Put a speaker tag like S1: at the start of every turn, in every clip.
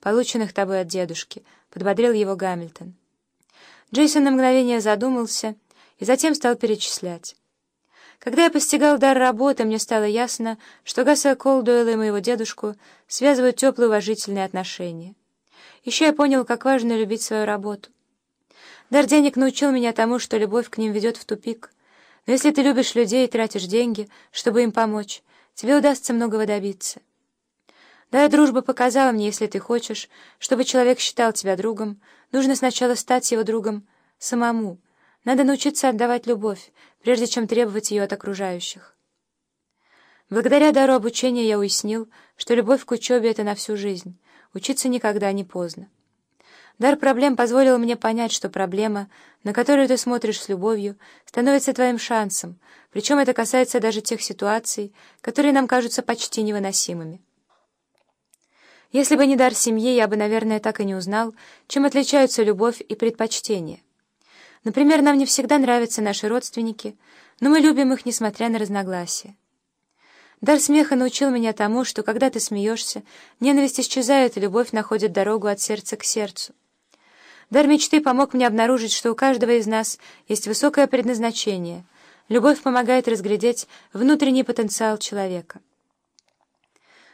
S1: полученных тобой от дедушки», — подбодрил его Гамильтон. Джейсон на мгновение задумался и затем стал перечислять. Когда я постигал дар работы, мне стало ясно, что Гасса Колдуэлла и моего дедушку связывают теплые уважительные отношения. Еще я понял, как важно любить свою работу. Дар денег научил меня тому, что любовь к ним ведет в тупик. Но если ты любишь людей и тратишь деньги, чтобы им помочь, тебе удастся многого добиться. Да, дружба показала мне, если ты хочешь, чтобы человек считал тебя другом, нужно сначала стать его другом самому. Надо научиться отдавать любовь, прежде чем требовать ее от окружающих. Благодаря дару обучения я уяснил, что любовь к учебе — это на всю жизнь. Учиться никогда не поздно. Дар проблем позволил мне понять, что проблема, на которую ты смотришь с любовью, становится твоим шансом, причем это касается даже тех ситуаций, которые нам кажутся почти невыносимыми. Если бы не дар семьи, я бы, наверное, так и не узнал, чем отличаются любовь и предпочтение. Например, нам не всегда нравятся наши родственники, но мы любим их, несмотря на разногласия. Дар смеха научил меня тому, что когда ты смеешься, ненависть исчезает, и любовь находит дорогу от сердца к сердцу. Дар мечты помог мне обнаружить, что у каждого из нас есть высокое предназначение. Любовь помогает разглядеть внутренний потенциал человека.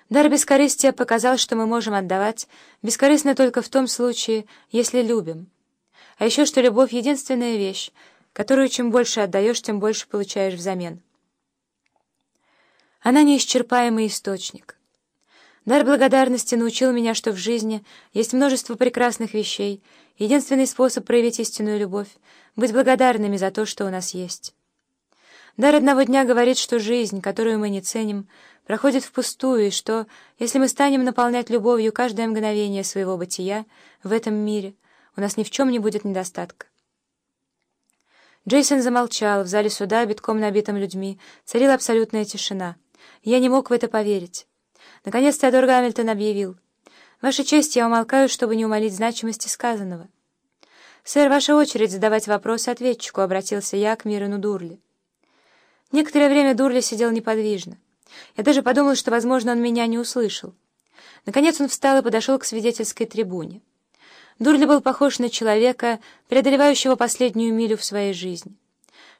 S1: Дар бескорыстия показал, что мы можем отдавать бескорыстно только в том случае, если любим. А еще, что любовь — единственная вещь, которую чем больше отдаешь, тем больше получаешь взамен. Она неисчерпаемый источник. Дар благодарности научил меня, что в жизни есть множество прекрасных вещей, единственный способ проявить истинную любовь — быть благодарными за то, что у нас есть. Дар одного дня говорит, что жизнь, которую мы не ценим, проходит впустую, и что, если мы станем наполнять любовью каждое мгновение своего бытия в этом мире, у нас ни в чем не будет недостатка. Джейсон замолчал, в зале суда, битком набитым людьми, царила абсолютная тишина. Я не мог в это поверить. Наконец Теодор Гамильтон объявил. «Ваша честь, я умолкаю, чтобы не умолить значимости сказанного». «Сэр, ваша очередь задавать вопросы ответчику», — обратился я к Мирену Дурли. Некоторое время Дурли сидел неподвижно. Я даже подумал, что, возможно, он меня не услышал. Наконец он встал и подошел к свидетельской трибуне. Дурли был похож на человека, преодолевающего последнюю милю в своей жизни.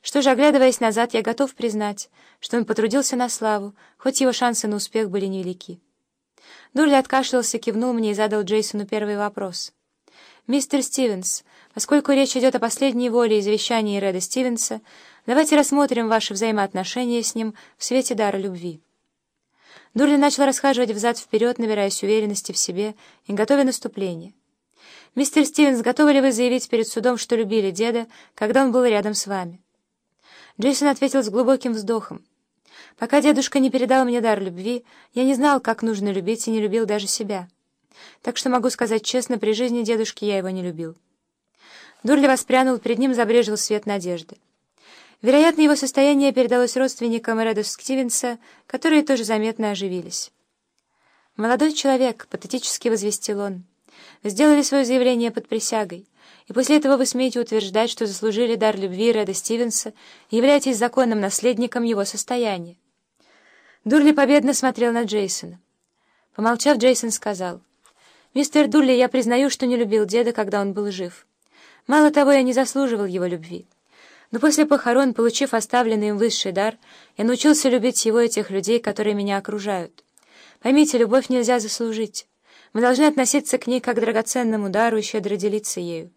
S1: Что же, оглядываясь назад, я готов признать, что он потрудился на славу, хоть его шансы на успех были невелики. Дурли откашлялся, кивнул мне и задал Джейсону первый вопрос. «Мистер Стивенс, поскольку речь идет о последней воле и завещании Реда Стивенса, давайте рассмотрим ваши взаимоотношения с ним в свете дара любви». Дурли начал расхаживать взад-вперед, набираясь уверенности в себе и готовя наступление. «Мистер Стивенс, готовы ли вы заявить перед судом, что любили деда, когда он был рядом с вами?» Джейсон ответил с глубоким вздохом. «Пока дедушка не передал мне дар любви, я не знал, как нужно любить, и не любил даже себя. Так что могу сказать честно, при жизни дедушки я его не любил». Дурли воспрянул, перед ним забрежил свет надежды. Вероятно, его состояние передалось родственникам Реда Стивенса, которые тоже заметно оживились. «Молодой человек», — патетически возвестил он, — «сделали свое заявление под присягой, и после этого вы смеете утверждать, что заслужили дар любви Реда Стивенса и являетесь законным наследником его состояния». Дурли победно смотрел на Джейсона. Помолчав, Джейсон сказал, «Мистер Дурли, я признаю, что не любил деда, когда он был жив. Мало того, я не заслуживал его любви». Но после похорон, получив оставленный им высший дар, я научился любить его и тех людей, которые меня окружают. Поймите, любовь нельзя заслужить. Мы должны относиться к ней как к драгоценному дару и щедро делиться ею.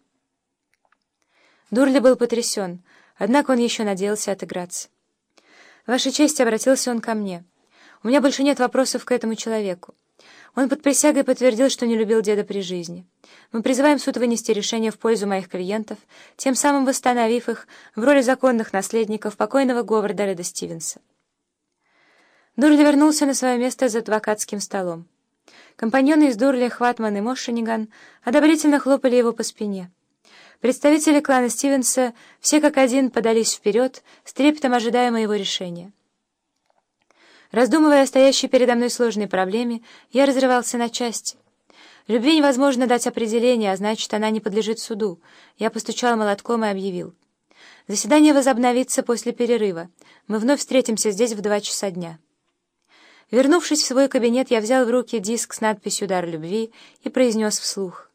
S1: Дурли был потрясен, однако он еще надеялся отыграться. «Ваша честь», — обратился он ко мне. «У меня больше нет вопросов к этому человеку. Он под присягой подтвердил, что не любил деда при жизни. Мы призываем суд вынести решение в пользу моих клиентов, тем самым восстановив их в роли законных наследников покойного Говарда Реда Стивенса. Дурли вернулся на свое место за адвокатским столом. Компаньоны из Дурли, Хватман и Мошениган одобрительно хлопали его по спине. Представители клана Стивенса все как один подались вперед, с трепетом ожидая моего решения. Раздумывая о стоящей передо мной сложной проблеме, я разрывался на части. Любви невозможно дать определение, а значит, она не подлежит суду. Я постучал молотком и объявил. Заседание возобновится после перерыва. Мы вновь встретимся здесь в два часа дня. Вернувшись в свой кабинет, я взял в руки диск с надписью «Дар любви» и произнес вслух.